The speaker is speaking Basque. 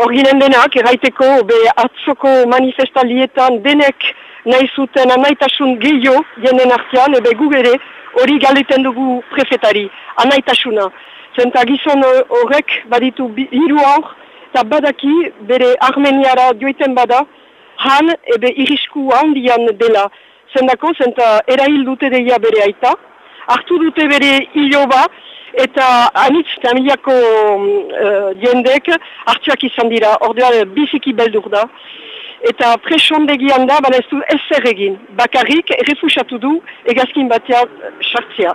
hor denak, erraiteko, be atzoko manifestalietan denek nahi zuten anaitasun gehiago jenden artean, ebe gu ere hori galeten dugu prefetari, anaitasuna. Zenta gizon horrek baditu hiru aur, eta badaki bere Armeniara joiten bada, han ebe irisku handian dela. Zendako, zenta erail dute deia bere aita, hartu dute bere iloba, eta anitz tamiliako uh, jendek hartuak izan dira, ordean biziki beldur da. Eta presondegian da, baina ez du ezer egin. Bakarrik, errefusatu du, egazkin batean sartzea.